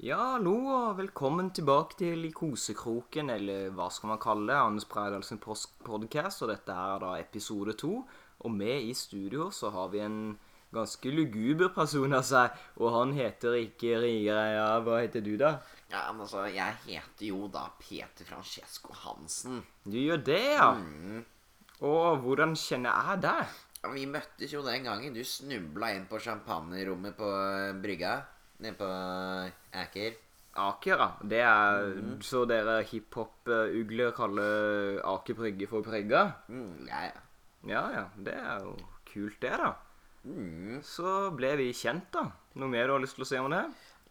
Ja, hallo og velkommen tilbake til I kosekroken, eller hva skal man kalle det, Anders Breidalsen podcast, og dette er da episode to. Og med i studio så har vi en ganske luguber person av seg, og han heter ikke Rigreia. Hva heter du, da? Ja, men altså, jeg heter jo da Peter Francesco Hansen. Du gjør det, ja? Og hvordan kjenner jeg deg? Ja, Vi møttes jo den gangen du snubla inn på champagnerommet på eh, brygga. Nede på Aker. Aker, ja. Det er så dere hiphop-ugler kaller Aker Brygge for Brygga? Mm, ja, ja. Ja, ja. Det er jo kult, det, da. Mm. Så ble vi kjent, da. Noe mer du har lyst til å si om det?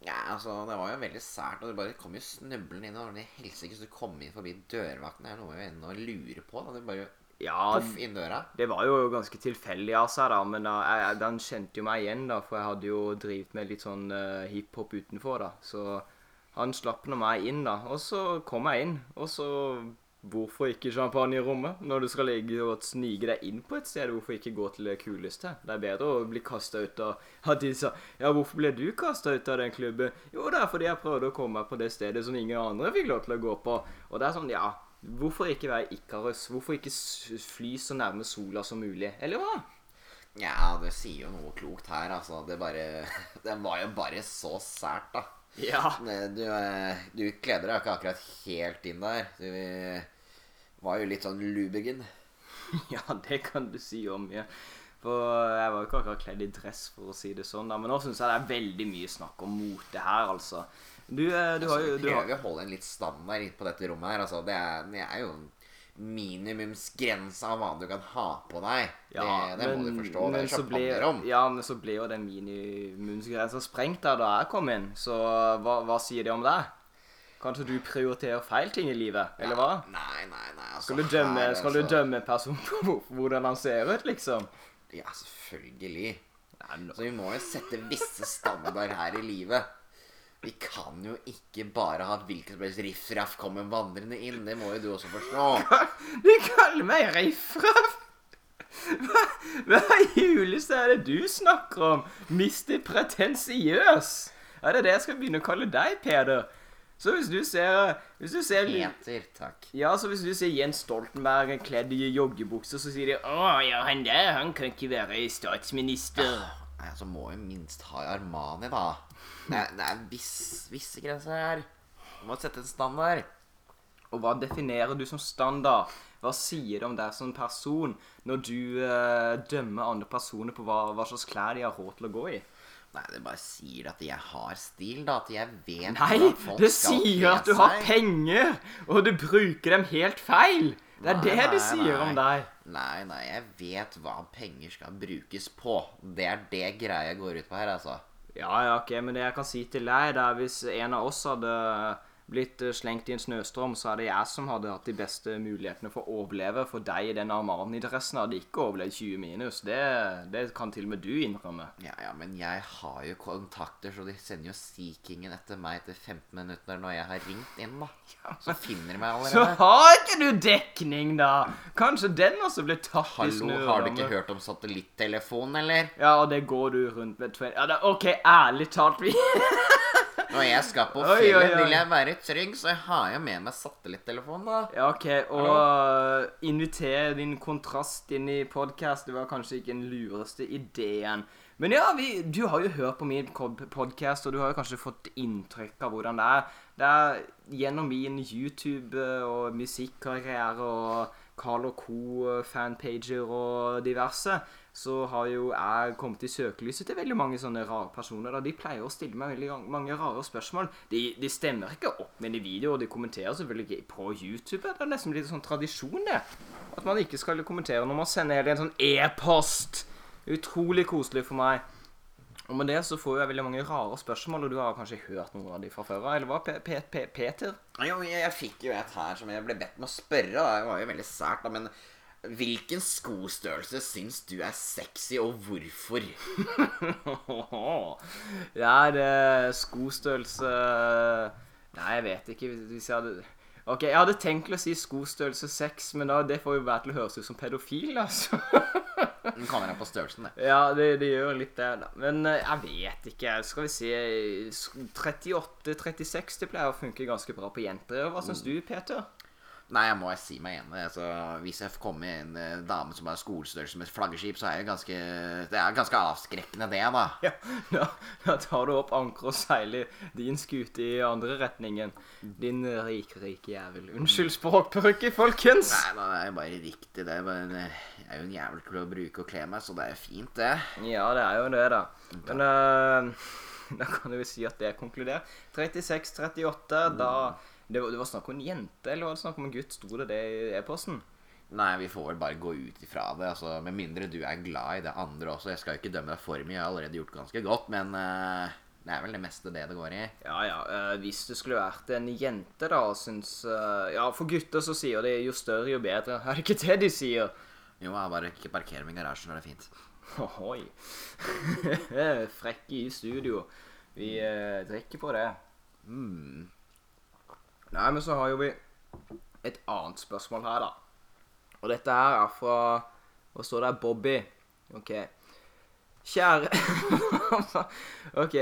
Ja, altså, det var jo veldig sært, og Det bare kom jo snublende inn. Og det helsike så du kom inn forbi dørvakten. Det er noe jeg ennå lurer på. da, det bare Ja, poff inn døra. det var jo ganske tilfeldig av seg, da. Men da, jeg- den kjente jo meg igjen, da. For jeg hadde jo drevet med litt sånn uh, hiphop utenfor, da. Så han slapp nå meg inn, da. Og så kom jeg inn. Og så Hvorfor ikke champagne i rommet? Når du skal ligge og snike deg inn på et sted, hvorfor ikke gå til det kuleste? Det er bedre å bli kasta ut av At de sa Ja, hvorfor ble du kasta ut av den klubben? Jo, det er fordi jeg prøvde å komme meg på det stedet som ingen andre fikk lov til å gå på. Og det er sånn, ja Hvorfor ikke være Ikarus? Hvorfor ikke fly så nærme sola som mulig? Eller hva? Ja, det sier jo noe klokt her, altså. Det bare Det var jo bare så sært, da. Ja. Du, eh, du kledde deg ikke akkurat helt inn der. Du eh, var jo litt sånn lubergen. Ja, det kan du si om mye. For jeg var jo ikke akkurat kledd i dress, for å si det sånn. da Men nå syns jeg det er veldig mye snakk om mote her, altså. Du, eh, du har jo du prøver å holde en litt standard på dette rommet her. Altså, det, er, det er jo minimumsgrensa av hva du kan ha på deg. det, det må du forstå. Det er ble, om. ja, men så ble jo den minimumsgrensa sprengt der da jeg kom inn. Så hva, hva sier det om deg? Kanskje du prioriterer feil ting i livet, eller hva? Nei, nei, nei. Altså, Skal du dømme, her, skal du altså- dømme en person på hvordan han ser ut, liksom? Ja, selvfølgelig. Nei, no. Så vi må jo sette visse standarder her i livet. Vi kan jo ikke bare ha hvilken som helst riffraff komme vandrende inn. Det må jo du også forstå. Du kaller meg riffraff! Hva, hva i huleste er det du snakker om? Mister pretensiøs? Er det det jeg skal begynne å kalle deg, Peder? Så hvis du ser Hvis du ser Peter, takk. Ja, så hvis du ser Jens Stoltenberg kledd i joggebukser, så sier de 'Å ja, han der, han kan ikke være statsminister'. Nei, altså må jo minst ha Armani, da. Det er, det er viss, visse grenser her. Du må sette en standard. Og hva definerer du som standard? Hva sier det om deg som person når du eh, dømmer andre personer på hva, hva slags klær de har råd til å gå i? Nei, det bare sier at jeg har stil, da. At jeg vet Nei, hvordan folk det skal sier at du har penger, og du bruker dem helt feil. Det er Nei, det de nei, sier nei. om deg. Nei, nei, jeg vet hva penger skal brukes på. Det er det greia går ut på her, altså. Ja, ja, ok, men det jeg kan si til deg, det er hvis en av oss hadde blitt eh, slengt i en snøstorm, så er det jeg som hadde hatt de beste mulighetene for å overleve. For deg i den Armani-dressen hadde ikke overlevd 20 minus. Det, det kan til og med du innrømme. Ja, ja, men jeg har jo kontakter, så de sender jo Sea Kingen etter meg etter 15 minutter når jeg har ringt inn, da. Så finner de meg allerede. Så har ikke du dekning, da! Kanskje den også ble tatt i Hallo, har du ikke hørt om satellitttelefon, eller? Ja, og det går du rundt med Ja, det, OK, ærlig talt vi Når jeg skal på Oi, oi, fjellet, oi. vil jeg være trygg, så jeg har jo med meg satellittelefon, da. Ja, OK, og invitere din kontrast inn i podkast, det var kanskje ikke den lureste ideen. Men ja, vi, du har jo hørt på min podkast, og du har jo kanskje fått inntrykk av hvordan det er. Det er gjennom min YouTube- og musikkarriere og Carl og Co.-fanpager og diverse, så har jo jeg kommet i søkelyset til veldig mange sånne rare personer. da De pleier å stille meg veldig mange rare spørsmål. De, de stemmer ikke opp med de videoer, og de kommenterer selvfølgelig ikke på YouTube. Det er nesten litt sånn tradisjon, det. At man ikke skal kommentere når man sender hele en sånn e-post. Utrolig koselig for meg. Og med det så får jeg veldig mange rare spørsmål, og du har kanskje hørt noen av de fra før av? Eller hva, P P P Peter? Jo, jeg, jeg fikk jo et her som jeg ble bedt med å spørre, da. Det var jo veldig sært, da, men hvilken skostørrelse syns du er sexy, og hvorfor? Det er skostørrelse Nei, jeg vet ikke. Hvis- Hvis jeg hadde Ok, jeg hadde tenkt til å si skostørrelse 6, men da, det får jo være til å høres ut som pedofil, altså. Den kommer an på størrelsen, det. Ja, det, det gjør litt det, da. Men eh, jeg vet ikke. Skal vi se 38-36 det pleier å funke ganske bra på jenter. Hva syns du, Peter? Nei, jeg må jeg si meg enig. Altså, hvis jeg kommer med en eh, dame som har skolestørrelse med et flaggskip, så er det ganske Det er ganske avskrekkende, det, da. Ja, da, da tar du opp anker og seiler din skute i andre retningen. Din rike, rike jævel. Unnskyld språkbruket, folkens! Nei, da, det er bare riktig. Det bare, jeg er jo en jævel til å bruke og kle meg, så det er fint, det. Ja, det er jo det, da. Men eh, da kan du jo si at det er konkludert. 36-38, da det var, det var snakk om en jente, eller var det snakk om en gutt? Sto det det i e-posten? Nei, vi får vel bare gå ut ifra det. Altså, Med mindre du er glad i det andre også. Jeg skal jo ikke dømme deg for mye, jeg har allerede gjort ganske godt, men uh, det er vel det meste det det går i. Ja, ja. Uh, hvis det skulle vært en jente, da, syns uh, Ja, for gutter så sier de jo større, jo bedre. Er det ikke det de sier? Jo, jeg bare ikke parkerer meg i garasjen, det er fint. Ohoi. Frekke i studio. Vi drikker på det. Mm. Nei, men så har jo vi et annet spørsmål her, da. Og dette her er fra Hva står det? Bobby. OK. Kjære OK.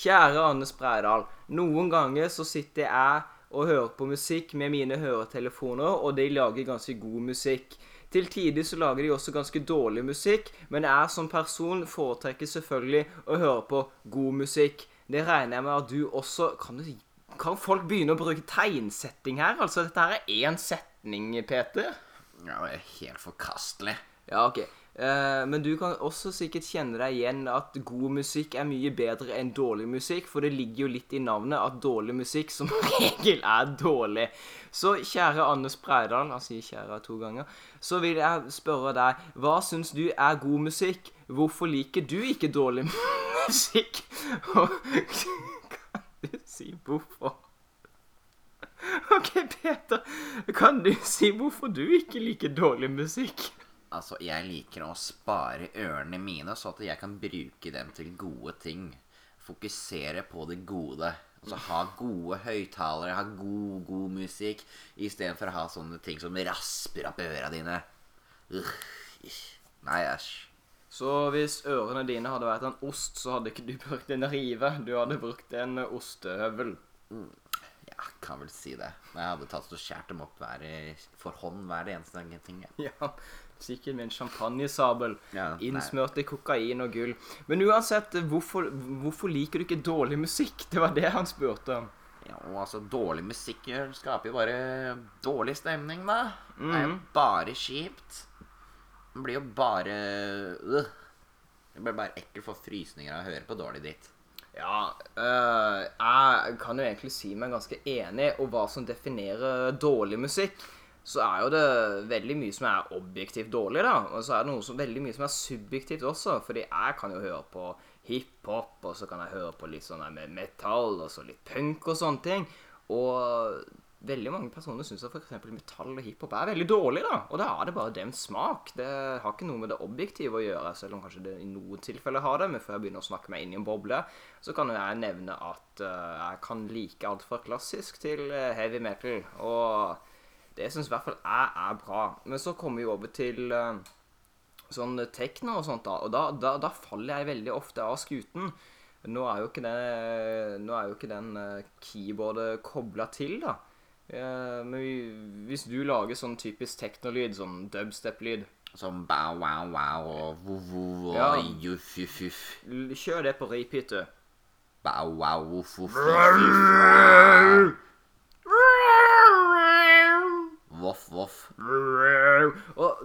Kjære Anne Spreidal. Noen ganger så sitter jeg og hører på musikk med mine høretelefoner, og de lager ganske god musikk. Til tider så lager de også ganske dårlig musikk, men jeg som person foretrekker selvfølgelig å høre på god musikk. Det regner jeg med at du også Kan, du, kan folk begynne å bruke tegnsetting her? Altså, dette her er én setning, Peter. Ja, det er helt forkastelig. Ja, ok. Uh, men du kan også sikkert kjenne deg igjen at god musikk er mye bedre enn dårlig musikk, for det ligger jo litt i navnet at dårlig musikk som regel er dårlig. Så kjære Anders Spreidal, han sier kjære to ganger, så vil jeg spørre deg, hva syns du er god musikk? Hvorfor liker du ikke dårlig musikk? Du si hvorfor? OK, Peter, kan du si hvorfor du ikke liker dårlig musikk? Altså, jeg liker å spare ørene mine, så at jeg kan bruke dem til gode ting. Fokusere på det gode. Altså ha gode høyttalere, ha god, god musikk, istedenfor å ha sånne ting som rasper opp øra dine. Nei, æsj. Så hvis ørene dine hadde vært en ost, så hadde ikke du brukt en rive. Du hadde brukt en ostehøvel. Ja, kan vel si det. Men jeg hadde tatt og skjært dem opp hver for hånd hver eneste ting. Ja. Ja, sikkert med en champagnesabel. Ja. Innsmørt i kokain og gull. Men uansett, hvorfor, hvorfor liker du ikke dårlig musikk? Det var det han spurte om. Ja, altså, dårlig musikk skaper jo bare dårlig stemning, da. Det er jo Mhm. bare kjipt. Det blir jo bare øh. Det blir bare ekkelt for frysninger av å høre på dårlig dritt. Ja, øh, jeg kan jo egentlig si meg ganske enig og hva som definerer dårlig musikk. Så er jo det veldig mye som er objektivt dårlig, da. Og så er det noe som, veldig mye som er subjektivt også. Fordi jeg kan jo høre på hiphop, og så kan jeg høre på litt sånn med metall, og så litt punk og sånne ting. Og veldig mange personer syns at f.eks. metall og hiphop er veldig dårlig, da. Og da er det bare deres smak. Det har ikke noe med det objektive å gjøre, selv om kanskje det i noen tilfeller har det. Men før jeg begynner å snakke meg inn i en boble, så kan jeg nevne at uh, jeg kan like alt fra klassisk til eh, heavy metal. Og det syns i hvert fall jeg er bra. Men så kommer vi over til uh, sånn tekno og sånt, da. Og da, da, da faller jeg veldig ofte av skuten. Nå er jo ikke, det, nå er jo ikke den keyboardet kobla til, da. Eh, men vi- hvis du lager sånn typisk teknolyd, sånn dubstep-lyd Som bow, wow, wow og vo-vo og Ja. juff, juff, juff. Kjør det på repeat, du. Bow, wow, voff, voff, voff, voff, voff. Og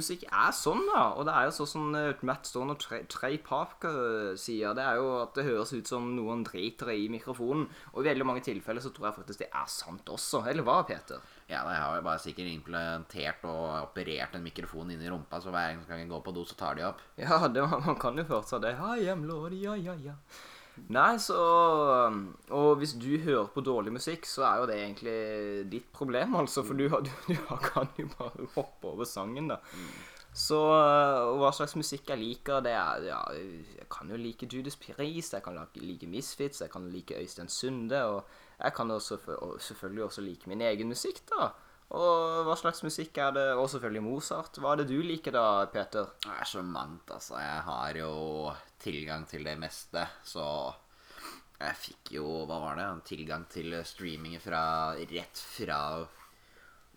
musikk er sånn, da. Og det er jo sånn som eh, Matt Stone og Trey, Trey Parker sier. Det er jo at det høres ut som noen driter i mikrofonen. Og i veldig mange tilfeller så tror jeg faktisk det er sant også. Eller hva, Peter? Ja, jeg har jo bare sikkert implementert og operert en mikrofon inn i rumpa, så hver gang jeg går på do, så tar de opp. Ja, det, man kan jo fortsatt det. I am Lord, ja, ja, ja. Nei, så Og hvis du hører på dårlig musikk, så er jo det egentlig ditt problem, altså. For du, du, du kan jo bare hoppe over sangen, da. Så og hva slags musikk jeg liker, det er Ja, jeg kan jo like Judas Priest, jeg kan like Misfits, jeg kan like Øystein Sunde, og jeg kan også, og selvfølgelig også like min egen musikk, da. Og hva slags musikk er det? Og selvfølgelig Mozart. Hva er det du liker da, Peter? Det er så mangt, altså. Jeg har jo tilgang til det meste, så jeg fikk jo, hva var det, tilgang til streaming fra rett fra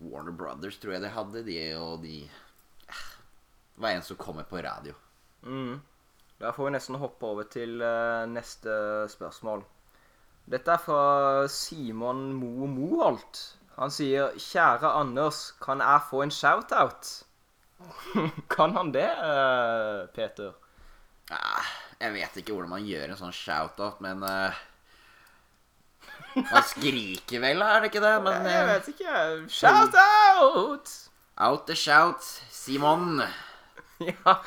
Warner Brothers, tror jeg de hadde, de og de eh, var en som kommer på radio. Mm. Da får vi nesten hoppe over til uh, neste spørsmål. Dette er fra Simon Mo Moholt. Han sier 'Kjære Anders, kan jeg få en shout-out?' kan han det, eh, Peter? Ah, jeg vet ikke hvordan man gjør en sånn shout-out, men uh, Man skriker vel, er det ikke det? Men Jeg eh, vet ikke. Shout-out! out the shout, Simon. Ja.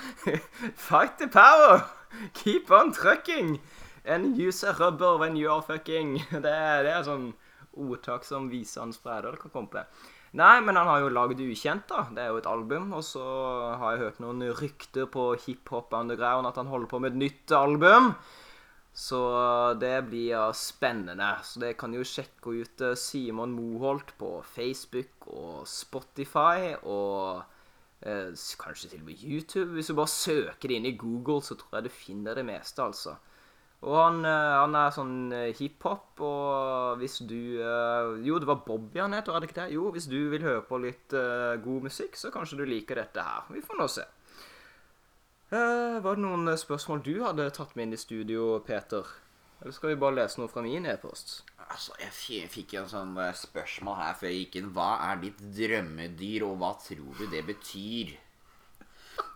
Fight the power! Keep on trucking! And use a rubber when you are fucking. Det er, det er sånn ordtak som viser hans det kan komme på. Nei, men han har jo lagd Ukjent, da. Det er jo et album. Og så har jeg hørt noen rykter på hiphop underground at han holder på med et nytt album. Så det blir spennende. Så det kan jo sjekke ut eh, Simon Moholt på Facebook og Spotify og eh, kanskje til og med YouTube. Hvis du bare søker det inn i Google, så tror jeg du finner det meste, altså. Og han, eh, han er sånn eh, hiphop, og hvis du eh, Jo, det var Bobby han het, var det ikke det? Jo, hvis du vil høre på litt god musikk, så kanskje du liker dette her. Vi får nå se. Var det noen spørsmål du hadde tatt med inn i studio, Peter? Eller skal vi bare lese noe fra min e-post? Altså, jeg fikk jo en sånn spørsmål her før jeg gikk inn. Hva er ditt drømmedyr, og hva tror du det betyr?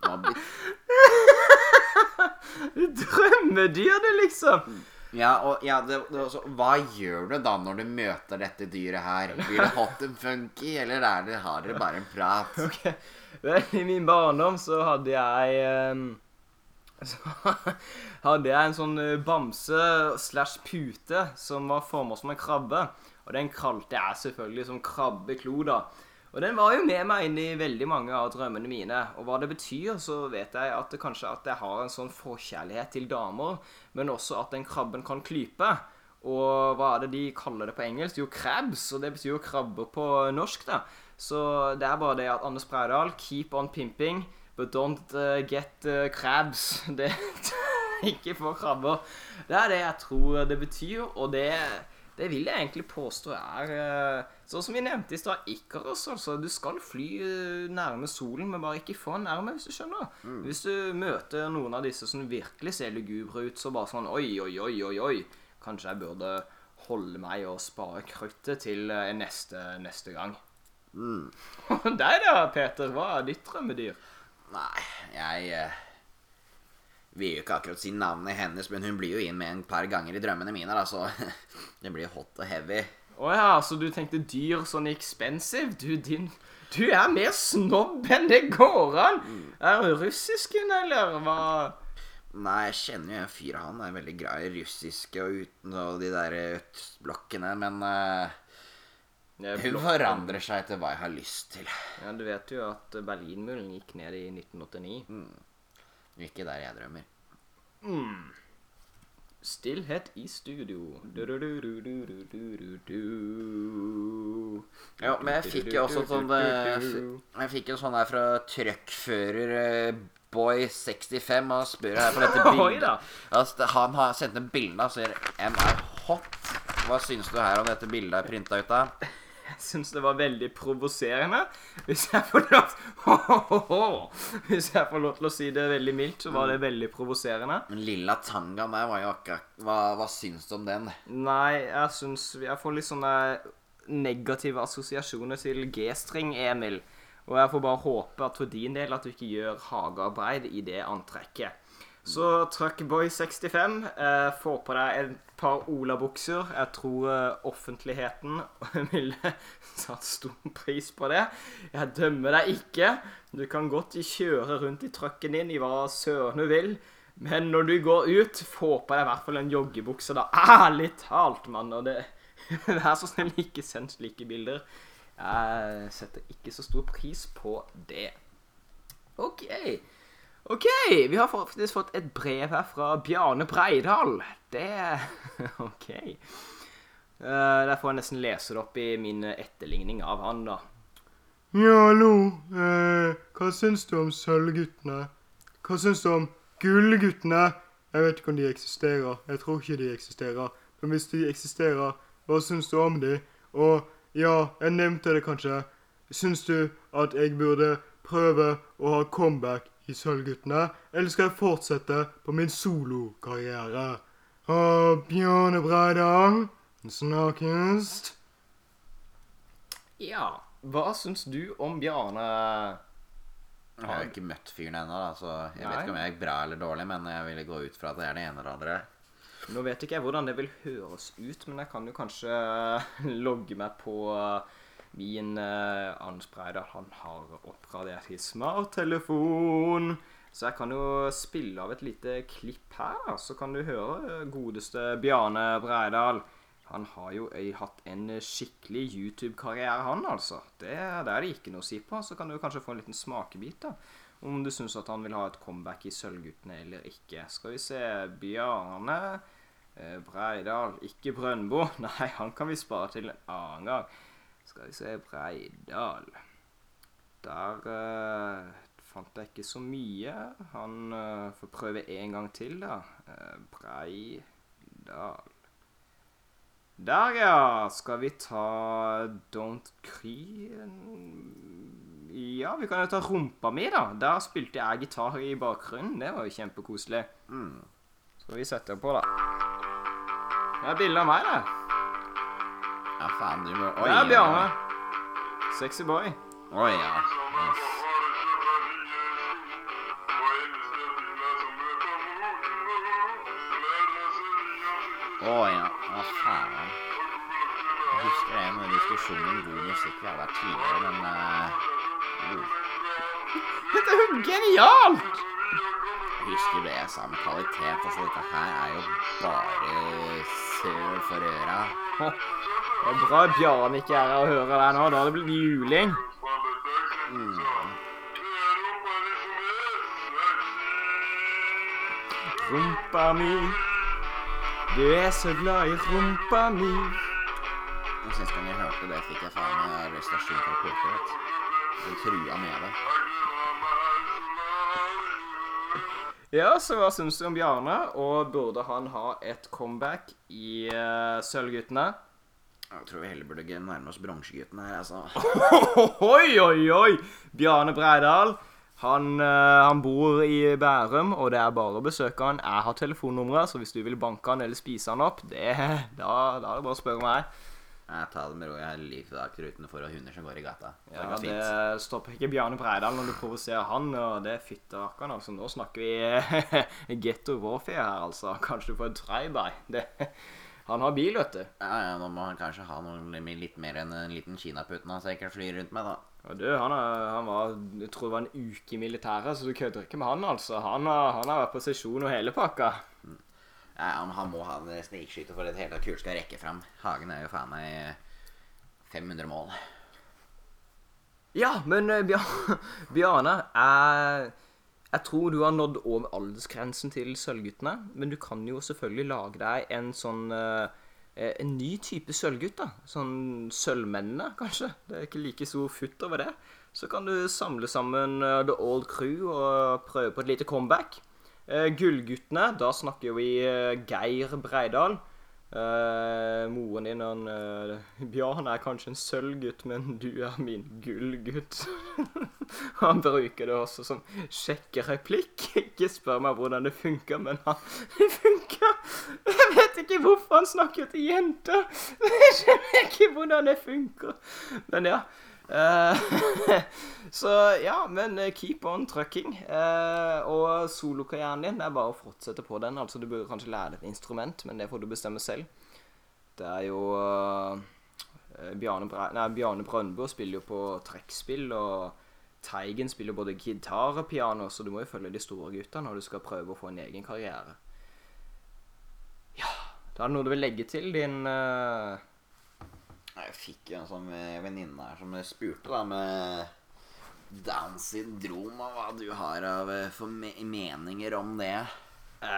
Hva bet Drømmedyr, du liksom! ja, og ja, det, det, også, hva gjør du da når du møter dette dyret her? Blir det hot and funky, eller er det, har dere bare en prat? Ok, Vel, I min barndom så hadde jeg ehm, Så hadde jeg en sånn eh, bamse slash pute som var formet som en krabbe. Og den kalte jeg selvfølgelig som krabbeklo, da. Og den var jo med meg inn i veldig mange av drømmene mine. Og hva det betyr, så vet jeg at det kanskje at jeg har en sånn forkjærlighet til damer, men også at den krabben kan klype. Og hva er det de kaller det på engelsk? Jo, crabs. Og det betyr jo krabber på norsk, da. Så det er bare det at Anders Breidal, keep on pimping, but don't uh, get uh, crabs. Det Ikke få krabber. Det er det jeg tror det betyr, og det, det vil jeg egentlig påstå er uh, Sånn som vi nevnte i stad, Ikaros, altså. Du skal fly uh, nærme solen, men bare ikke for nærme, hvis du skjønner. Hvis du møter noen av disse som virkelig ser lugubre ut, så bare sånn Oi, oi, oi, oi, oi. Kanskje jeg burde holde meg og spare kruttet til uh, neste, neste gang. Mm. deg da, Peter? Hva er ditt drømmedyr? Nei, jeg eh, vil jo ikke akkurat si navnet hennes, men hun blir jo inn med en par ganger i drømmene mine, da, så det blir hot og heavy. Å ja, så du tenkte dyr sånn expensive? Du, din Du er mer snobb enn det går an! Er du russisk hun, eller hva? Nei, jeg kjenner jo en fyr, han er veldig glad i russiske og uten og de der østblokkene, men uh, hun forandrer seg etter hva jeg har lyst til. Ja, Du vet jo at Berlinmuren gikk ned i 1989. Ikke der jeg drømmer. Stillhet i studio. Ja, men jeg fikk jo også sånn eh, Jeg fikk en sånn her fra truckfører eh, Boy 65 og spør her på dette bildet. Altså, han har sendt en bilde og sier 'Am er hot. Hva syns du her om dette bildet er printa ut av? Jeg syns det var veldig provoserende. Hvis jeg får lov Hvis jeg får lov til å si det veldig mildt, så var det veldig provoserende. Men lilla tangaen der var jo akkurat Hva, hva syns du om den? Nei, jeg syns Jeg får litt sånne negative assosiasjoner til G-string, Emil. Og jeg får bare håpe at for din del at du ikke gjør hagearbeid i det antrekket. Så Truckboy65, eh, få på deg et par olabukser. Jeg tror eh, offentligheten ville satt stor pris på det. Jeg dømmer deg ikke. Du kan godt kjøre rundt i trucken din i hva søren du vil. Men når du går ut, få på deg i hvert fall en joggebukse, da. Ærlig talt, mann. Og det Vær så snill, ikke send slike bilder. Jeg setter ikke så stor pris på det. OK. OK, vi har faktisk fått et brev her fra Bjarne Breidal. Det OK. Uh, Der får jeg nesten lese det opp i min etterligning av han, da. Ja, hallo. Eh, hva syns du om Sølvguttene? Hva syns du om Gullguttene? Jeg vet ikke om de eksisterer. Jeg tror ikke de eksisterer. Men hvis de eksisterer, hva syns du om de? Og ja, jeg nevnte det kanskje. Syns du at jeg burde prøve å ha comeback i Sølvguttene, eller skal jeg fortsette på min solokarriere? Og Bjørne Breidal, snakkes. Ja, hva syns du om Bjarne? Jeg har ikke møtt fyren ennå, så jeg vet ikke om jeg er bra eller dårlig, men jeg ville gå ut fra at det er det ene eller det andre. Nå vet ikke jeg hvordan det vil høres ut, men jeg kan jo kanskje logge meg på min eh, Anders Breidal. Han har oppgradert i smarttelefon. Så jeg kan jo spille av et lite klipp her, så kan du høre eh, godeste Bjarne Breidal. Han har jo hatt en skikkelig YouTube-karriere, han altså. Det, det er det ikke noe å si på. Så kan du kanskje få en liten smakebit, da. Om du syns at han vil ha et comeback i Sølvguttene eller ikke. Skal vi se Bjarne eh, Breidal. Ikke Brøndbo. Nei, han kan vi spare til en annen gang. Skal vi se Breidal. Der eh, fant jeg ikke så mye. Han eh, får prøve en gang til, da. Eh, Breidal. Der, ja. Skal vi ta Don't Cry Ja, vi kan jo ta Rumpa mi, da. Der spilte jeg gitar i bakgrunnen. Det var jo kjempekoselig. Mm. Skal vi sette på, da. Det er bilde av meg, det. Ja, faen, du må Det er Bjarne. Sexy boy. Oi, ja. Yes. Å ja. Hva faen. Jeg husker det med diskusjonen om god musikk vi hadde her tidligere, men uh, oh. Dette er jo genialt! Jeg husker det jeg sa med kvalitet. Altså, dette her er jo bare sør for øra. Det er bra Bjarne ikke er her og hører deg nå. Da hadde det blitt juling. Mm. Rumpa mi. Du er så glad i rumpa mi. Og Sist gang jeg hørte det, fikk jeg faen meg arrestasjon fra politiet. De trua med det. Ja, så hva syns du om Bjarne? Og burde han ha et comeback i uh, Sølvguttene? Jeg tror vi heller burde nærme oss bronsegutten her, altså. Oi, oi, oi! Bjarne Breidal. Han, eh, han bor i Bærum, og det er bare å besøke han. Jeg har telefonnummeret, så hvis du vil banke han eller spise han opp, det, da, da er det bare å spørre meg. Jeg tar det med ro. Jeg har livvakter utenfor og hunder som går i gata. Ja, det Det stopper ikke Bjarne Breidal når du provoserer han, og det er fytterakkeren. Altså, nå snakker vi getto warfare her, altså. Kanskje du får et drive-by. Det- Han har bil, vet du. Ja, ja, nå må han kanskje ha noe litt mer enn en liten kinaputten han sikkert flyr rundt med, da. Og du, han, er, han var Jeg tror det var en uke i militæret, så du kødder ikke med han, altså. Han har, han har vært på sesjon og hele pakka. Ja, ja, men han må ha en snikskyter for at det hele tatt kult skal rekke fram. Hagen er jo faen meg 500 mål. Ja, men eh, Bjar Bjarne, jeg, jeg tror du har nådd over aldersgrensen til Sølvguttene. Men du kan jo selvfølgelig lage deg en sånn eh, eh, En ny type sølvgutt, da. Sånn Sølvmennene, kanskje. Det er ikke like stor futt over det. Så kan du samle sammen eh, The Old Crew og prøve på et lite comeback. Gullguttene, da snakker vi Geir Breidal. Eh, moren din han, uh, Bjarne er kanskje en sølvgutt, men du er min gullgutt. han bruker det også som sjekkereplikk. Ikke spør meg hvordan det funker, men han, det funker. Jeg vet ikke hvorfor han snakker til jenter. Jeg skjønner ikke hvordan det funker. Men ja. Eh, så ja, men eh, keep on trucking. Eh, og solokarrieren din det er bare å fortsette på den. Altså Du burde kanskje lære deg et instrument, men det får du bestemme selv. Det er jo Bjarne, Bre nei, Bjarne Brøndbo spiller jo på trekkspill, og Teigen spiller både gitar og piano, så du må jo følge de store gutta når du skal prøve å få en egen karriere. Ja Da er det noe du vil legge til, din eh, Jeg fikk en sånn eh, venninne her som spurte da med Downs syndrom og hva du har av eh, for meninger om det. Uh,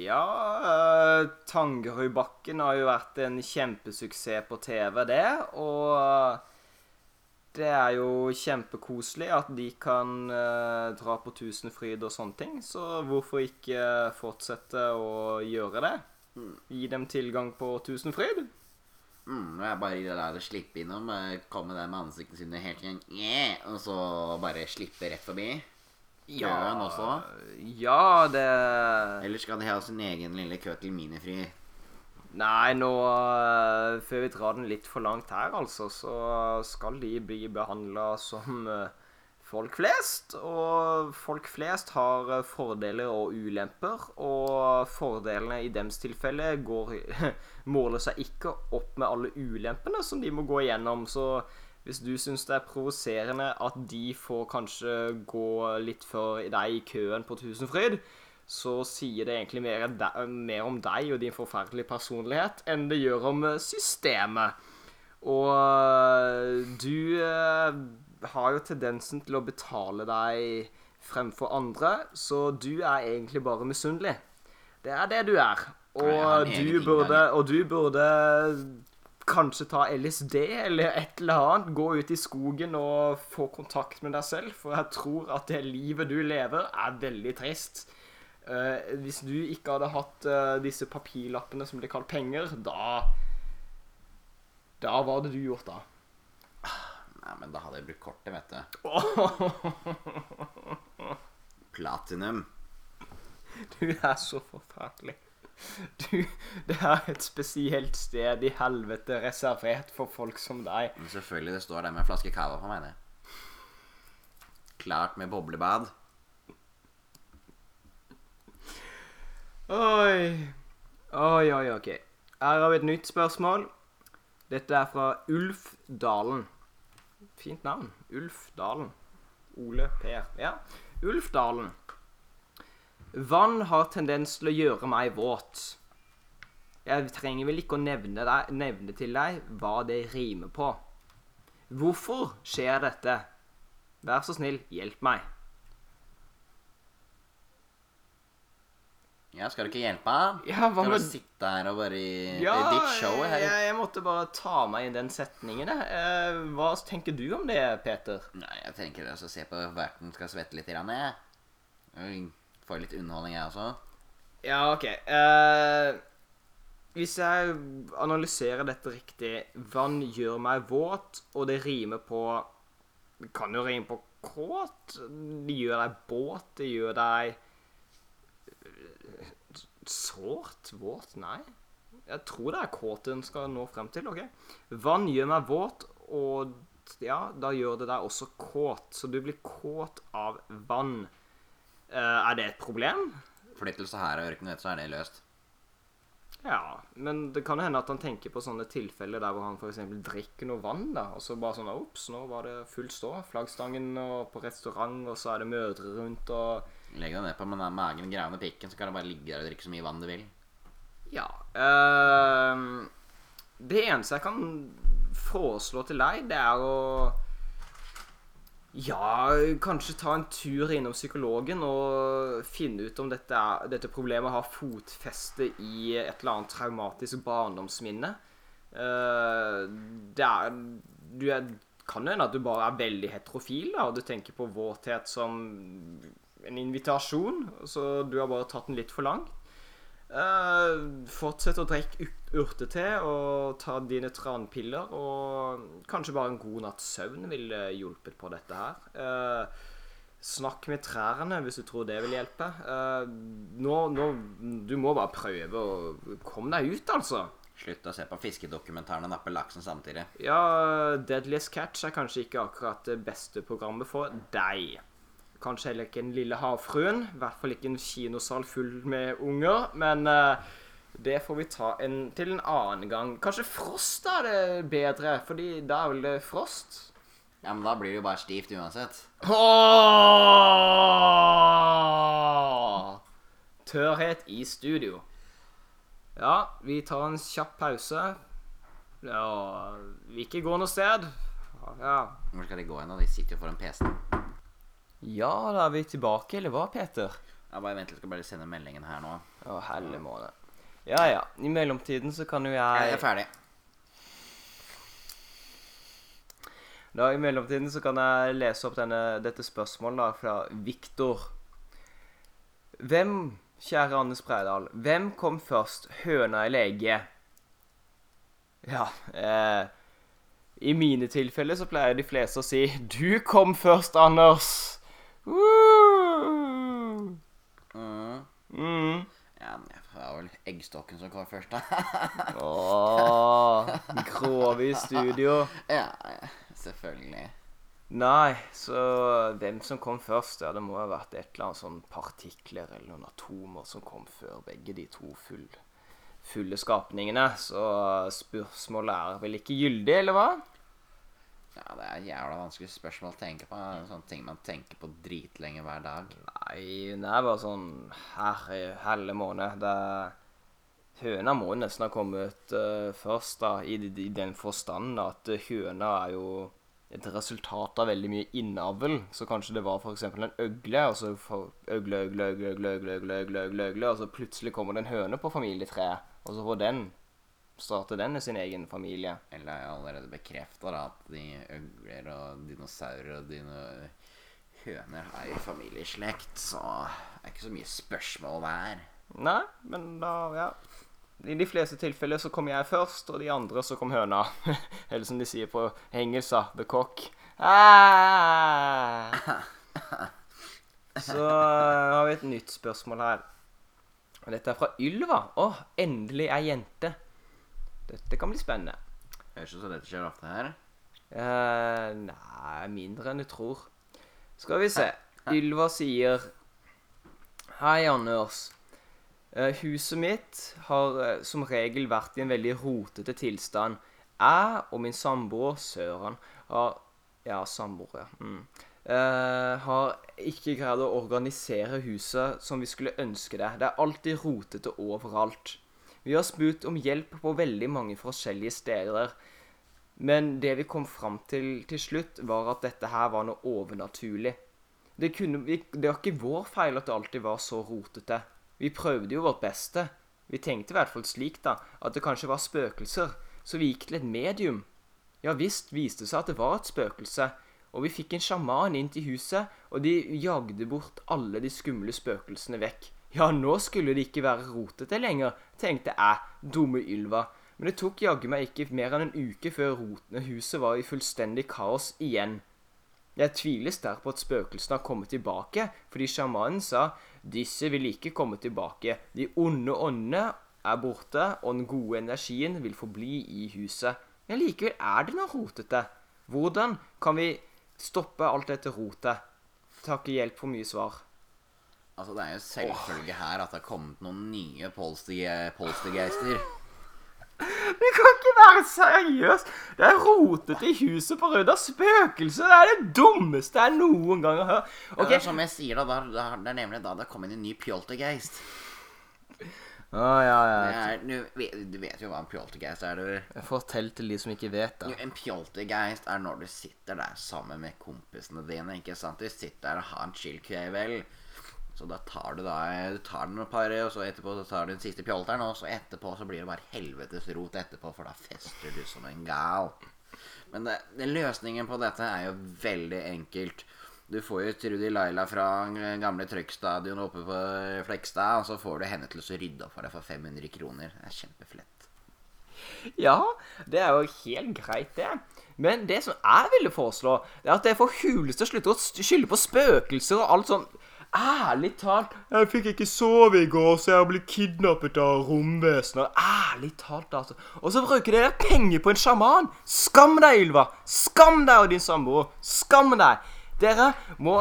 ja uh, Tangerudbakken har jo vært en kjempesuksess på TV, det. Og Det er jo kjempekoselig at de kan uh, dra på Tusenfryd og sånne ting. Så hvorfor ikke fortsette å gjøre det? Gi dem tilgang på Tusenfryd? Mm, jeg bare lar det slippe innom. eh, Komme der med ansiktet sine helt igjen. yeah, Og så bare slippe rett forbi. Køen også. Ja, det Eller skal de ha sin egen lille kø til minifri? Nei, nå eh, Før vi drar den litt for langt her, altså, så skal de bli behandla som eh, folk flest. Og folk flest har eh, fordeler og ulemper, og fordelene i dems tilfelle går måler seg ikke opp med alle ulempene som de må gå igjennom. Så hvis du syns det er provoserende at de får kanskje gå litt før deg i køen på Tusenfryd, så sier det egentlig mer, mer om deg og din forferdelige personlighet enn det gjør om eh, systemet. Og øh, du har jo tendensen til å betale deg fremfor andre, så du er egentlig bare misunnelig. Det er det du er. Og du burde, og du burde kanskje ta LSD eller et eller annet. Gå ut i skogen og få kontakt med deg selv, for jeg tror at det livet du lever, er veldig trist. Uh, hvis du ikke hadde hatt uh, disse papirlappene som blir kalt penger, da Da hva hadde du gjort da? Nei, men da hadde jeg brukt kortet, vet du. Platinum. Du er så forferdelig. Du, det er et spesielt sted i helvete reservert for folk som deg. Men selvfølgelig, det står der med en flaske cava for meg, det. Klart med boblebad. Oi. Oi, oi, ok. Her har vi et nytt spørsmål. Dette er fra Ulf Dalen. Fint navn. Ulf Dalen. Ole Per. Ja. Ulf Dalen. Vann har tendens til å gjøre meg våt. Jeg trenger vel ikke å nevne, deg, nevne til deg hva det rimer på. Hvorfor skjer dette? Vær så snill, hjelp meg. Ja, skal du ikke hjelpe? Ja, hva Skal med du sitte her og bare i, Ja, i ditt show her. jeg, jeg måtte bare ta meg inn den setningen. Eh, hva tenker du om det, Peter? Nei, jeg tenker det, se på verten skal svette litt, grann, jeg. Får litt underholdning, jeg også. Ja, OK. Eh, hvis jeg analyserer dette riktig Vann gjør meg våt, og det rimer på Det kan jo rime på kåt. Det gjør deg båt. Det gjør deg Sårt? Våt? Nei. Jeg tror det er kåt en skal nå frem til. ok? Vann gjør meg våt, og ja, da gjør det deg også kåt. Så du blir kåt av vann. Eh, er det et problem? Flytt til Sahara-ørkenen, vet så er det løst. Ja, men det kan jo hende at han tenker på sånne tilfeller der hvor han f.eks. drikker noe vann, da, og så bare sånn Ops, nå var det full stå. Flaggstangen og på restaurant, og så er det mødre rundt og Legg deg ned på den magen, grav ned pikken, så kan du bare ligge der og drikke så mye vann du vil. Ja. ehm, det eneste jeg kan foreslå til deg, det er å Ja, kanskje ta en tur innom psykologen og finne ut om dette, er, dette problemet har fotfeste i et eller annet traumatisk barndomsminne. Eh, det er Du er, kan hende at du bare er veldig heterofil, da, og du tenker på våthet som en invitasjon, så du har bare tatt den litt for langt. Uh, fortsett å drikke ur- urtete og ta dine tranpiller. Og kanskje bare en god natts søvn ville hjulpet på dette her. Uh, snakk med trærne hvis du tror det vil hjelpe. Uh, nå, nå Du må bare prøve å komme deg ut, altså. Slutt å se på fiskedokumentaren og nappe laksen samtidig. Ja, Deadliest Catch er kanskje ikke akkurat det beste programmet for deg. Kanskje heller ikke en lille havfruen. I hvert fall ikke en kinosal full med unger. Men eh, det får vi ta en, til en annen gang. Kanskje Frost er det bedre, fordi da er vel det Frost? Ja, men da blir det jo bare stivt uansett. Åh! Tørrhet i studio. Ja, vi tar en kjapp pause. Ja, vi ikke går noe sted. Ja. Hvor skal de gå hen? De sitter jo foran PC-en. Ja, da er vi tilbake, eller hva, Peter? Ja, bare vent jeg skal bare sende meldingen her nå. Å, helle måne. Ja, ja. I mellomtiden så kan jo Jeg jeg er ferdig. Da I mellomtiden så kan jeg lese opp denne, dette spørsmålet da, fra Viktor. Hvem, kjære Anne Spreidal, hvem kom først, høna eller egget? Ja eh, I mine tilfeller så pleier de fleste å si 'Du kom først, Anders'. Woo! Mm. Mm. Ja, men det var vel eggstokken som kom først, da. Åh, grove i studio. ja, ja, selvfølgelig. Nei, så hvem som kom først? Ja, det må ha vært et eller annet sånn partikler eller noen atomer som kom før begge de to full, fulle skapningene. Så spørsmålet er vel ikke gyldig, eller hva? Ja, det er jævla vanskelig spørsmål å tenke på. Sånne ting man tenker på dritlenge hver dag. Nei, det er bare sånn herre helle måned. Det Høna må nesten ha kommet uh, først, da, i, i den forstand at høna er jo et resultat av veldig mye innavl. Så kanskje det var f.eks. en øgle, og så øgle, øgle, øgle, øgle, øgle, øgle, øgle, øgle, og så plutselig kommer det en høne på familietreet, og så får den starte den med sin egen familie. Eller er allerede bekrefta at de øgler og dinosaurer og dino høner er i familieslekt, så det er ikke så mye spørsmål der. Nei, men da, ja I de fleste tilfeller så kom jeg først, og de andre så kom høna. Eller som de sier på engelsk, da, the cock. Ah! Så uh, har vi et nytt spørsmål her. Dette er fra Ylva. Å, endelig ei jente. Dette kan bli spennende. Det er ikke sånn at dette skjer ofte her. Eh, nei, mindre enn du tror. Skal vi se. Ylva sier Hei, Anders. Eh, huset mitt har eh, som regel vært i en veldig rotete tilstand. Jeg og min samboer Søren har Ja, samboer, ja. Mm. Eh, har ikke greid å organisere huset som vi skulle ønske det. Det er alltid rotete overalt. Vi har spurt om hjelp på veldig mange forskjellige steder. Men det vi kom fram til til slutt, var at dette her var noe overnaturlig. Det, kunne, det var ikke vår feil at det alltid var så rotete. Vi prøvde jo vårt beste. Vi tenkte i hvert fall slik, da, at det kanskje var spøkelser. Så vi gikk til et medium. Ja visst viste det seg at det var et spøkelse. Og vi fikk en sjaman inn til huset, og de jagde bort alle de skumle spøkelsene vekk. Ja, nå skulle det ikke være rotete lenger, tenkte jeg, dumme Ylva. Men det tok jaggu meg ikke mer enn en uke før rotene huset var i fullstendig kaos igjen. Jeg tviler sterkt på at spøkelsene har kommet tilbake, fordi sjamanen sa disse vil ikke komme tilbake. De onde åndene er borte, og den gode energien vil forbli i huset. Men likevel er det noe rotete. Hvordan kan vi stoppe alt dette rotet? Takker hjelp for mye svar. Altså, det er jo selvfølge her at det har kommet noen nye polster- polstergeister. Det kan ikke være seriøst! Det er rotete i huset på rødda av spøkelser! Det er det dummeste jeg noen gang har hørt. Ja, Ok, det er som jeg sier, da, da, da det er nemlig da det kom inn en ny pjoltergeist. Å, ja, ja. er, du, du vet jo hva en pjoltergeist er, du. Fortell til de som ikke vet det. En pjoltergeist er når du sitter der sammen med kompisene dine. ikke sant? Du sitter der og har en chill kveld. Så da tar du da Du tar den et par, og så etterpå så tar du den siste pjolteren, og så etterpå så blir det bare helvetes rot etterpå, for da fester du som en gal. Men det, det, løsningen på dette er jo veldig enkelt. Du får jo Trudy Laila fra gamle Trøkkstadion oppe på Flekstad, og så får du henne til å rydde opp for deg for 500 kroner. Det er kjempeflett. Ja, det er jo helt greit, det. Men det som jeg ville foreslå, det er at det for huleste slutter å skylde på spøkelser og alt sånn Ærlig talt. Jeg fikk ikke sove i går, så jeg ble kidnappet av romvesener. Ærlig talt, altså. Og så bruker dere penger på en sjaman. Skam deg, Ylva. Skam deg og din samboer. Skam deg. Dere må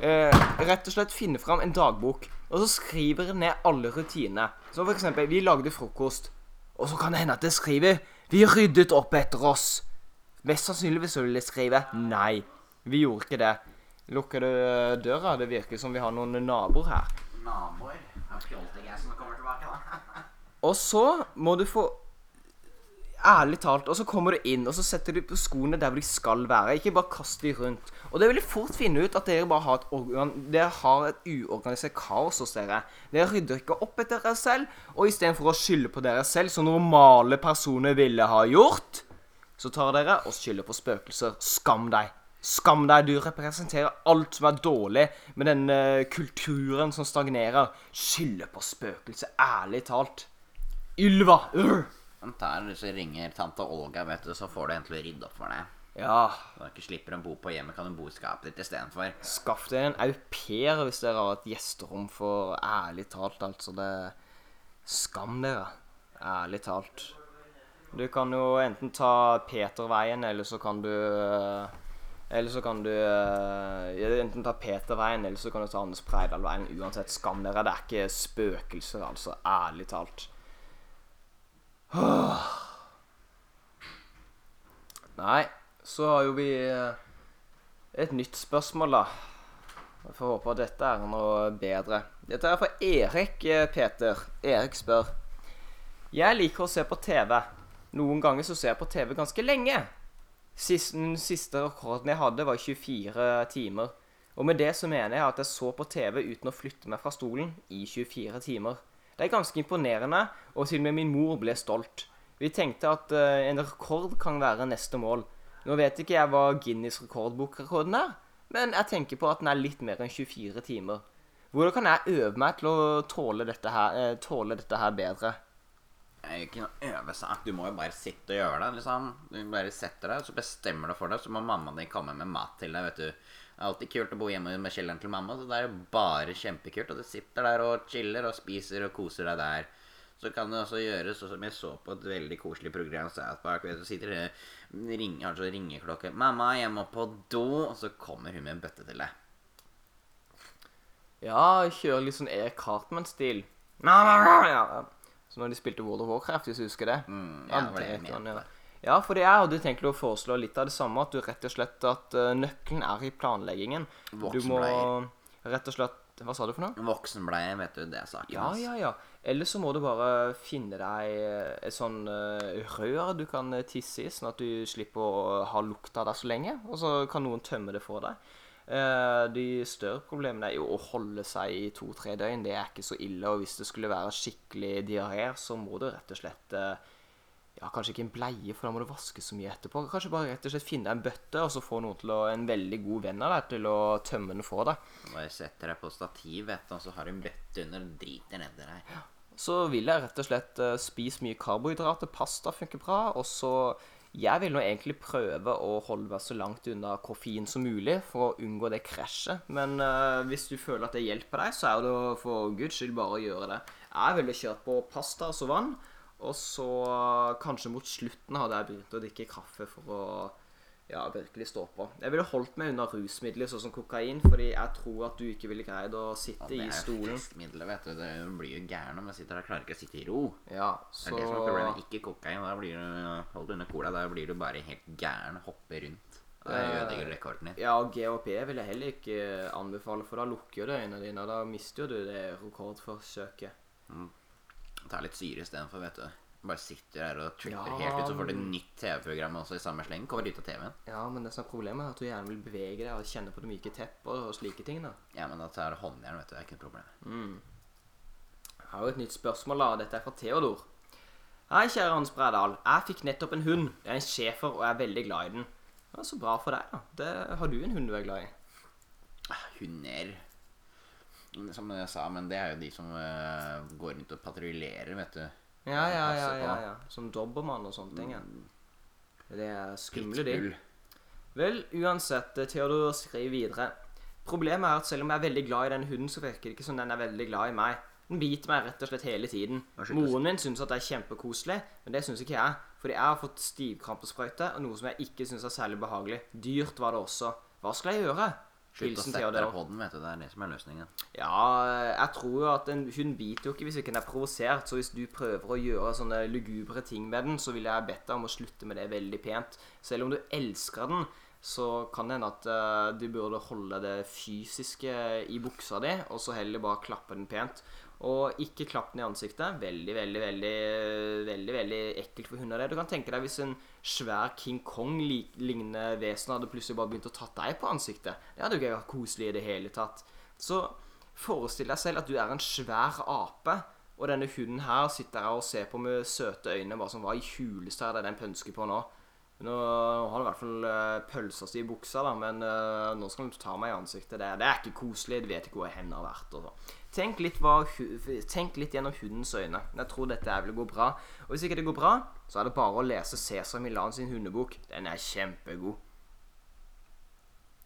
eh, rett og slett finne fram en dagbok, og så skriver dere ned alle rutinene. Som for eksempel, vi lagde frokost, og så kan det hende at det skriver Vi ryddet opp etter oss. Mest sannsynligvis vil de skrive Nei, vi gjorde ikke det. Lukker du døra? Det virker som vi har noen naboer her. Naboer er jeg som kommer tilbake, da. Og så må du få Ærlig talt. Og så kommer du inn, og så setter du på skoene der hvor de skal være. Ikke bare kast de rundt. Og det vil jeg fort finne ut at dere bare har et, dere har et uorganisert kaos hos dere. Dere rydder ikke opp etter dere selv, og istedenfor å skylde på dere selv, som normale personer ville ha gjort, så tar dere og skylder på spøkelser. Skam deg. Skam deg. Du representerer alt som er dårlig med den eh, kulturen som stagnerer. Skylder på spøkelset, Ærlig talt. Ylva. Urr. Han tar, så ringer tante Olga, vet du, så får du en til å rydde opp for deg. Ja. Så du ikke slipper å bo på hjemmet, kan du bo i skapet ditt istedenfor. Skaff deg en au pair hvis dere har et gjesterom, for ærlig talt, altså det Skam dere. Ærlig talt. Du kan jo enten ta Peterveien, eller så kan du eh, Eller så kan du uh, Enten ta Peterveien, eller så kan du ta Anders Preidalveien. Uansett, skam dere. Det er ikke spøkelser, altså. Ærlig talt. Nei, så har jo vi eh, et nytt spørsmål, da. Jeg får håpe at dette er noe bedre. Dette er fra Erik eh, Peter. Erik spør Jeg liker å se på TV. Noen ganger så ser jeg på TV ganske lenge. Sist, den siste rekorden jeg hadde, var 24 timer. Og med det så mener jeg at jeg så på TV uten å flytte meg fra stolen i 24 timer. Det er ganske imponerende, og til og med min mor ble stolt. Vi tenkte at uh, en rekord kan være neste mål. Nå vet ikke jeg hva Guinness rekordbokrekorden er, men jeg tenker på at den er litt mer enn 24 timer. Hvordan kan jeg øve meg til å tåle dette her, eh, tåle dette her bedre? Er jo ikke noe øvesak. Du må jo bare sitte og gjøre det. liksom. Du bare setter deg, så bestemmer du for deg. Så må mammaen din komme med mat til deg. vet du. Det er alltid kult å bo hjemme med kjelleren til mamma, så det er jo bare kjempekult. Og du sitter der og chiller og spiser og koser deg der. Så kan det også gjøres sånn som jeg så på et veldig koselig program South Park. Vet du, sitter det ringer, har så ringeklokke 'Mamma er hjemme på do', og så kommer hun med en bøtte til deg. Ja, kjører litt sånn E. Cartman-stil. Ja. Så når de spilte World of Warcraft, hvis du husker det. Mm, Ja, ja, det var det det jeg. Ja, fordi jeg hadde tenkt å foreslå litt av det samme. At du rett og slett at uh, nøkkelen er i planleggingen. Du må rett og slett Hva sa du for noe? Voksenbleie, vet du, det er saken. Ja, ja, ja. Eller så må du bare finne deg et sånn uh, rør du kan eh, tisse i, sånn at du slipper å ha lukta der så lenge. Og så kan noen tømme det for deg. Eh, de større problemene er jo å holde seg i to-tre døgn. Det er ikke så ille. Og hvis det skulle være skikkelig diaré, så må du rett og slett eh, ja, Kanskje ikke en bleie, for da må du vaske så mye etterpå. Kanskje bare rett og slett finne deg en bøtte, og så få noen til å, en veldig god venn av deg til å tømme den for deg. Bare setter deg på stativ, vet du, og så har du en bøtte under og driter nedi deg. Så vil jeg rett og slett eh, spise mye karbohydrater. Pasta funker bra. Og så Jeg vil nå egentlig prøve å holde meg så langt unna koffein som mulig for å unngå det krasjet. Men uh, hvis du føler at det hjelper deg, så er det for guds skyld bare å gjøre det. Jeg ville kjørt på pasta og så vann. Og så eh, kanskje mot slutten hadde jeg begynt å drikke kaffe for å ja, virkelig stå på. Jeg ville holdt meg unna rusmidler sånn som kokain, fordi jeg tror at du ikke ville greid å sitte Det i er jo stolen. festmiddelet, vet du. Det blir jo gæren om jeg sitter der klarer ikke å sitte i ro. Ja, så... Det er det som er problemet. Ikke kokain. Da blir du Hold under unna cola. Da blir du bare helt gæren. Hopper rundt. Det Eh, ødelegger rekorden din. Ja, og GHP vil jeg heller ikke anbefale, for da lukker det øynene dine, da mister du det rekordforsøket. Ta litt syre istedenfor, vet du. Bare sitter der og tripper Ja, helt ut, så får du et nytt TV-program også i samme sleng. Kommer ut av TV-en. Ja, men det som er problemet, er at du gjerne vil bevege deg og kjenne på det myke teppet og slike ting, da. Ja, men da tar du håndjern, vet du. Det er ikke noe problem. Jeg har jo et nytt spørsmål, da. Dette er fra Theodor. Hei, kjære Hans Bredal. Jeg fikk nettopp en hund. Det er en schæfer, og jeg er veldig glad i den. Det er så bra for deg, da. Det, har du en hund du er glad i? Ah, Hunder Som jeg sa, men det er jo de som uh, går rundt og patruljerer, vet du. Ja, ja, ja, ja, ja. Som dobbermann og sånne ting, ja. Det er skumle, de. Vel, uansett, eh, Theodor skriver videre. Problemet er at selv om jeg er veldig glad i den hunden, så virker det ikke som den er veldig glad i meg. Den biter meg rett og slett hele tiden. Moren min syns at det er kjempekoselig, men det syns ikke jeg. Fordi jeg har fått stivkrampesprøyte, og noe som jeg ikke syns er særlig behagelig. Dyrt var det også. Hva skal jeg gjøre? Slutt å sette deg på den, vet du. Det er det som er løsningen. Ja, jeg tror jo at en hund biter jo ikke hvis ikke den er provosert. Så hvis du prøver å gjøre sånne lugubre ting med den, så ville jeg bedt deg om å slutte med det veldig pent. Selv om du elsker den, så kan det hende at uh, du burde holde det fysiske i buksa di, og så heller bare klappe den pent. Og ikke klapp den i ansiktet. Veldig, veldig, veldig veldig, veldig ekkelt for hunder. det. Du kan tenke deg hvis en svær King Kong-lignende vesen hadde plutselig bare begynt å tatt deg på ansiktet. Det hadde jo ikke vært koselig i det hele tatt. Så forestill deg selv at du er en svær ape, og denne hunden her sitter her og ser på med søte øyne bare som Hva i huleste er det den pønsker på nå? Nå har du i hvert fall uh, pølsa si i buksa, da, men uh, nå skal du ta meg i ansiktet. Det, det er ikke koselig. Du vet ikke hvor hendene har vært. Og så. Tenk litt, tenk litt gjennom hundens øyne. Jeg tror dette vil gå bra. Og hvis ikke det går bra, så er det bare å lese Cæsar Milan sin hundebok. Den er kjempegod.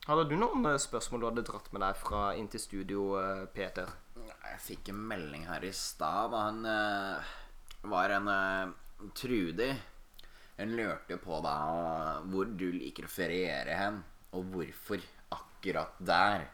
Hadde du noen eh, spørsmål du hadde dratt med deg fra inn til studio, eh, Peter? Jeg fikk en melding her i stad. Han eh, var en uh, Trudi. Hun lurte på da hvor du liker å feriere hen, og hvorfor akkurat der.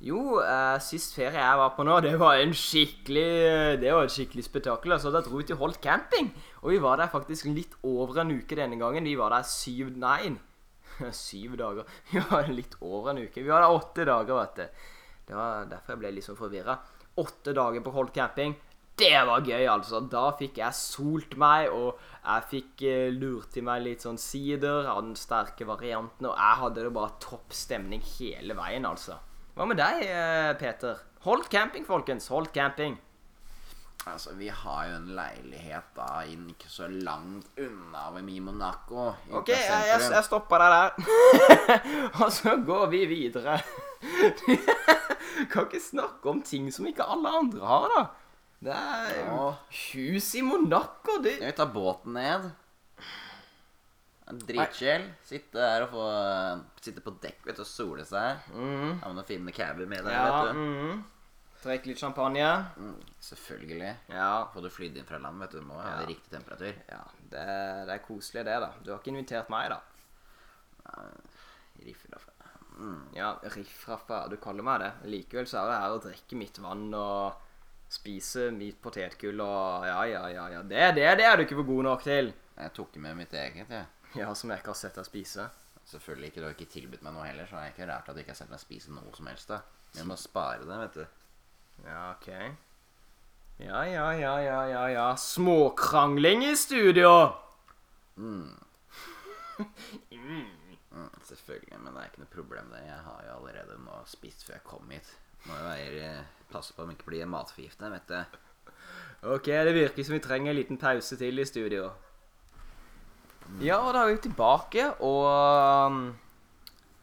Jo, eh, sist ferie jeg var på nå, det var en skikkelig Det var et skikkelig spetakkel. Altså, Da dro vi til Holt camping. Og vi var der faktisk litt over en uke denne gangen. Vi var der syv Nei, syv dager. Vi var der litt over en uke. Vi var der åtte dager, vet du. Det var derfor jeg ble litt sånn forvirra. Åtte dager på Holt camping. Det var gøy, altså. Da fikk jeg solt meg, og jeg fikk eh, lurt til meg litt sånn sider av den sterke varianten, og jeg hadde det bare topp stemning hele veien, altså. Hva med deg, eh, Peter? Hold camping, folkens. Hold camping. Altså, Vi har jo en leilighet da inn ikke så langt unna ved Mi Monaco. OK, jeg, jeg, jeg stopper deg der. og så går vi videre. kan ikke snakke om ting som ikke alle andre har, da. Det er Ja. hus i Monaco, det Jeg vil ta båten ned. Dritkjell. Sitte her og få Sitte på dekk vet du, og sole seg. Ha med noen fine cabber med deg. Ja. vet du. Mm. Drikk litt champagne. Mm, selvfølgelig. Ja. Får du flydd inn fra land. vet Du Du må ha Ja. riktig temperatur. ja det, det er koselig, det, da. Du har ikke invitert meg, da. Riffraffa. mm. Ja, riffraffa, du kaller meg det. Likevel så er det her å drikke mitt vann og spise mitt potetgull og Ja, ja, ja. ja. Det, det, det er du ikke for god nok til. Jeg tok med mitt eget, jeg. Ja, som jeg ikke har sett deg spise. Selvfølgelig ikke. Du har ikke tilbudt meg noe heller, så det er ikke rart at du ikke har sett meg spise noe som helst. da Vi må spare det, vet du. Ja, OK. Ja, ja, ja, ja, ja, ja. Småkrangling i studio! Mm, selvfølgelig, men det er ikke noe problem, det. Jeg har jo allerede nå spist før jeg kom hit. Må jo være passe på at jeg ikke blir matforgifta, vet du. OK, det virker som vi trenger en liten pause til i studio. Ja, og da er vi tilbake, og um,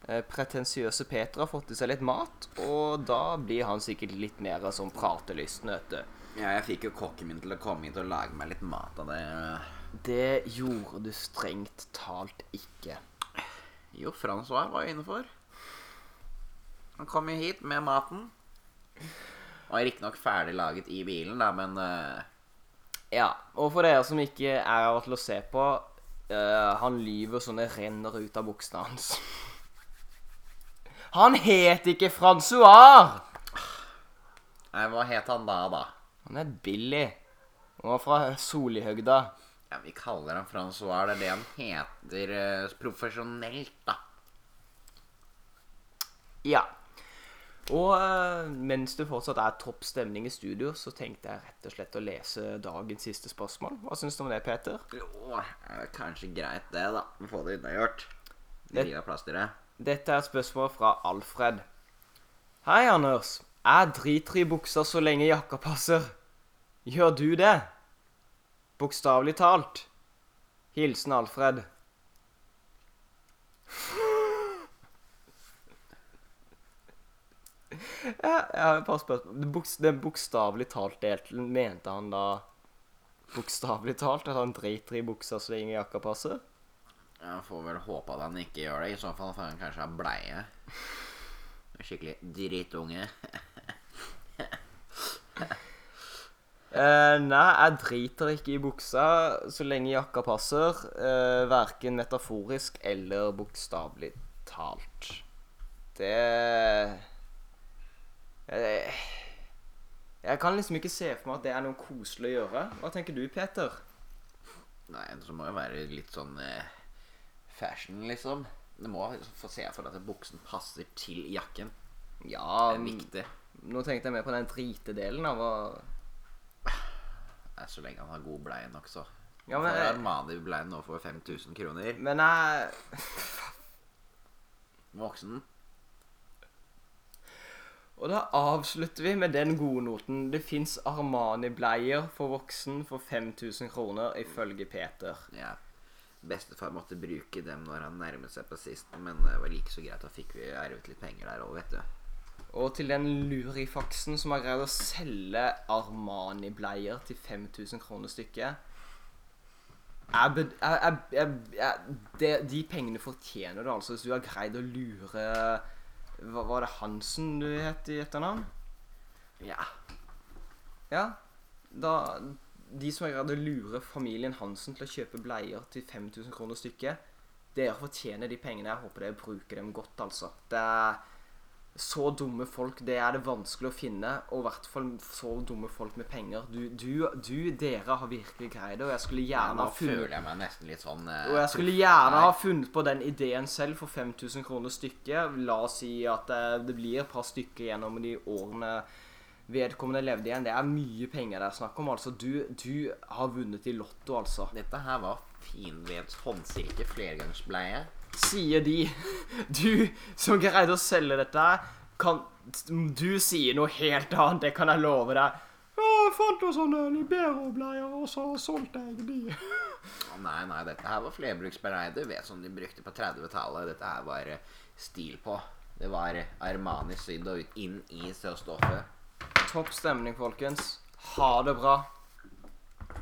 eh, pretensiøse Peter har fått i seg litt mat, og da blir han sikkert litt mer sånn pratelysten, vet du. Ja, jeg fikk jo kokken min til å komme hit og lage meg litt mat av det. Det gjorde du strengt talt ikke. Jo, Francois var jo innenfor. Han kom jo hit med maten. Og riktignok ferdig laget i bilen, da, men uh... Ja, og for dere som ikke er her til å se på, uh, han lyver sånn det renner ut av buksene hans. Han het ikke Francois! Nei, hva het han da, da? Han er Billy. Han var fra Solihøgda. Ja, Vi kaller han Francois. Det er det han heter uh, profesjonelt, da. Ja. Og eh, mens det fortsatt er topp stemning i studio, så tenkte jeg rett og slett å lese dagens siste spørsmål. Hva syns du om det, Peter? Jo, kanskje greit, det, da. Vi får det unnagjort. Det- plass til det. Dette er et spørsmål fra Alfred. Hei, Anders. Jeg driter i buksa så lenge jakka passer. Gjør du det? Bokstavelig talt. Hilsen Alfred. Ja, jeg har et par spørsmål. Det boks- Den bokstavelig talt delt, mente han da bokstavelig talt? At han driter i buksa så lenge jakka passer? Jeg får vel håpe at han ikke gjør det. I så fall får han kanskje ha bleie. Skikkelig dritunge. Eh, nei, jeg driter ikke i buksa så lenge jakka passer. Eh, verken metaforisk eller bokstavelig talt. Det eh, Jeg kan liksom ikke se for meg at det er noe koselig å gjøre. Hva tenker du, Peter? Nei, det må jo være litt sånn eh, fashion, liksom. Du må få se for deg at buksen passer til jakken. Ja, Det er viktig. nå tenkte jeg mer på den drite delen av å Så lenge han har god bleie nok, så. Ja, men, får Armani-bleie nå for 5000 kroner. Men jeg Voksen. Og da avslutter vi med den gode noten. Det fins Armani-bleier for voksen for 5000 kroner, ifølge Peter. Ja. bestefar måtte bruke dem når han nærmet seg på sist, men det var like så greit. Da fikk vi ervet litt penger der òg, vet du. Og til den lurifaksen som har greid å selge Armani-bleier til 5000 kroner stykket jeg, jeg, jeg, De pengene fortjener du altså hvis du har greid å lure Hva var det Hansen du het i etternavn? Ja. Ja. Da De som har greid å lure familien Hansen til å kjøpe bleier til 5000 kroner stykket, dere fortjener de pengene. Jeg håper dere bruker dem godt, altså. Det er så dumme folk, det er det vanskelig å finne. Og i hvert fall så dumme folk med penger. Du, du, du dere har virkelig greid det, og jeg skulle gjerne ha funnet føler jeg meg nesten litt sånn eh, og jeg skulle gjerne ha funnet på den ideen selv for 5000 kroner stykket. La oss si at det, det blir et par stykker gjennom de årene vedkommende levde igjen. Det er mye penger det er snakk om. Altså, du, du har vunnet i Lotto, altså. Dette her var finvevd håndsilke flergangsbleie. Sier de. Du som greide å selge dette, kan Du sier noe helt annet, det kan jeg love deg. Ja, jeg fant noen sånne Libero-bleier, og så solgte jeg de. Nei, nei, dette her var flerbruksbleier. Du vet som de brukte på 30-tallet. Dette her var eh, stil på. Det var eh, Armani sydd og inn i stoffet. Topp stemning, folkens. Ha det bra.